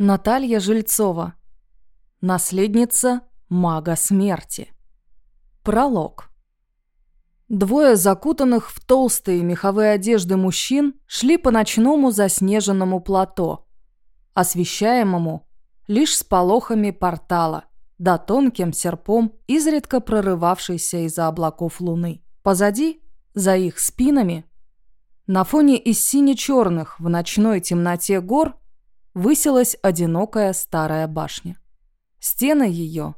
Наталья Жильцова. Наследница мага смерти. Пролог. Двое закутанных в толстые меховые одежды мужчин шли по ночному заснеженному плато, освещаемому лишь сполохами портала, да тонким серпом, изредка прорывавшейся из-за облаков луны. Позади, за их спинами, на фоне из сине-черных в ночной темноте гор – высилась одинокая старая башня. Стены ее,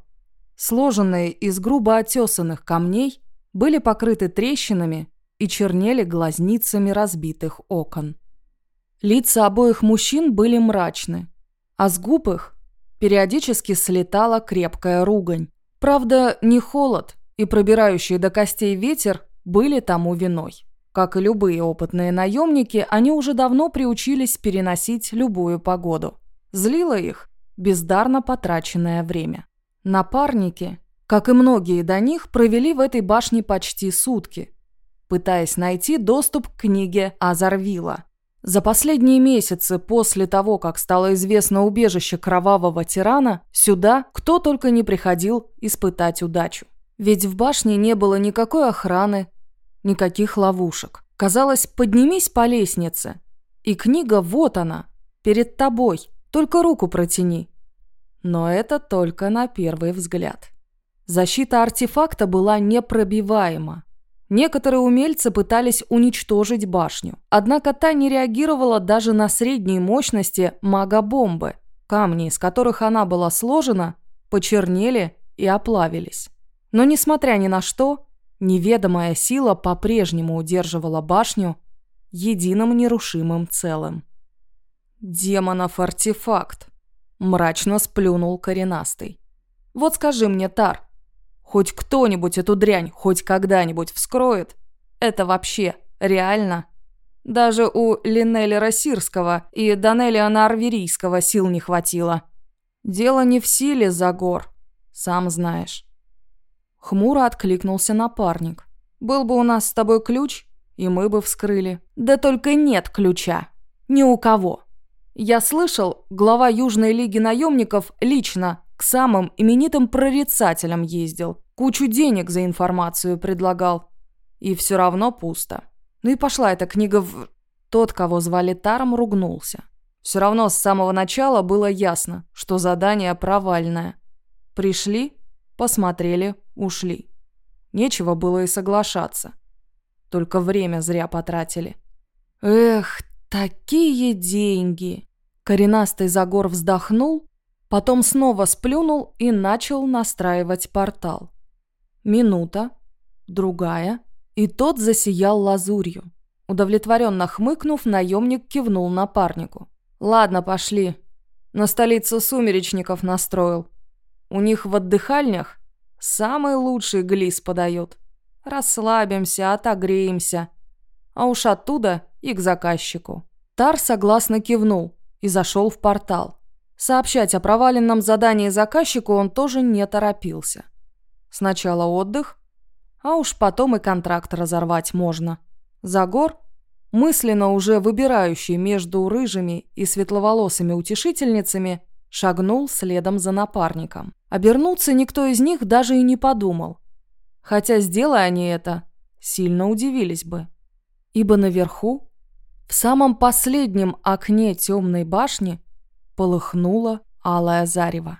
сложенные из грубо отесанных камней, были покрыты трещинами и чернели глазницами разбитых окон. Лица обоих мужчин были мрачны, а с губ их периодически слетала крепкая ругань. Правда, не холод и пробирающий до костей ветер были тому виной. Как и любые опытные наемники, они уже давно приучились переносить любую погоду. Злило их бездарно потраченное время. Напарники, как и многие до них, провели в этой башне почти сутки, пытаясь найти доступ к книге Азарвила. За последние месяцы после того, как стало известно убежище кровавого тирана, сюда кто только не приходил испытать удачу. Ведь в башне не было никакой охраны, Никаких ловушек. Казалось, поднимись по лестнице. И книга вот она, перед тобой. Только руку протяни. Но это только на первый взгляд. Защита артефакта была непробиваема. Некоторые умельцы пытались уничтожить башню. Однако та не реагировала даже на средней мощности мага-бомбы. Камни, из которых она была сложена, почернели и оплавились. Но несмотря ни на что, Неведомая сила по-прежнему удерживала башню единым нерушимым целым. «Демонов артефакт!» – мрачно сплюнул коренастый. «Вот скажи мне, Тар, хоть кто-нибудь эту дрянь хоть когда-нибудь вскроет? Это вообще реально?» Даже у Линнеля Сирского и Данелия Нарверийского сил не хватило. Дело не в силе, Загор, сам знаешь. Хмуро откликнулся напарник. «Был бы у нас с тобой ключ, и мы бы вскрыли». «Да только нет ключа. Ни у кого». Я слышал, глава Южной лиги наемников лично к самым именитым прорицателям ездил. Кучу денег за информацию предлагал. И все равно пусто. Ну и пошла эта книга в... Тот, кого звали Таром, ругнулся. Все равно с самого начала было ясно, что задание провальное. Пришли, посмотрели, ушли. Нечего было и соглашаться. Только время зря потратили. Эх, такие деньги! Коренастый Загор вздохнул, потом снова сплюнул и начал настраивать портал. Минута, другая, и тот засиял лазурью. Удовлетворенно хмыкнув, наемник кивнул напарнику. «Ладно, пошли. На столицу сумеречников настроил. У них в отдыхальнях Самый лучший глис подает. Расслабимся, отогреемся. А уж оттуда и к заказчику. Тар согласно кивнул и зашел в портал. Сообщать о проваленном задании заказчику он тоже не торопился. Сначала отдых, а уж потом и контракт разорвать можно. Загор, мысленно уже выбирающий между рыжими и светловолосыми утешительницами, шагнул следом за напарником. Обернуться никто из них даже и не подумал. Хотя, сделая они это, сильно удивились бы. Ибо наверху, в самом последнем окне темной башни, полыхнуло алое зарево.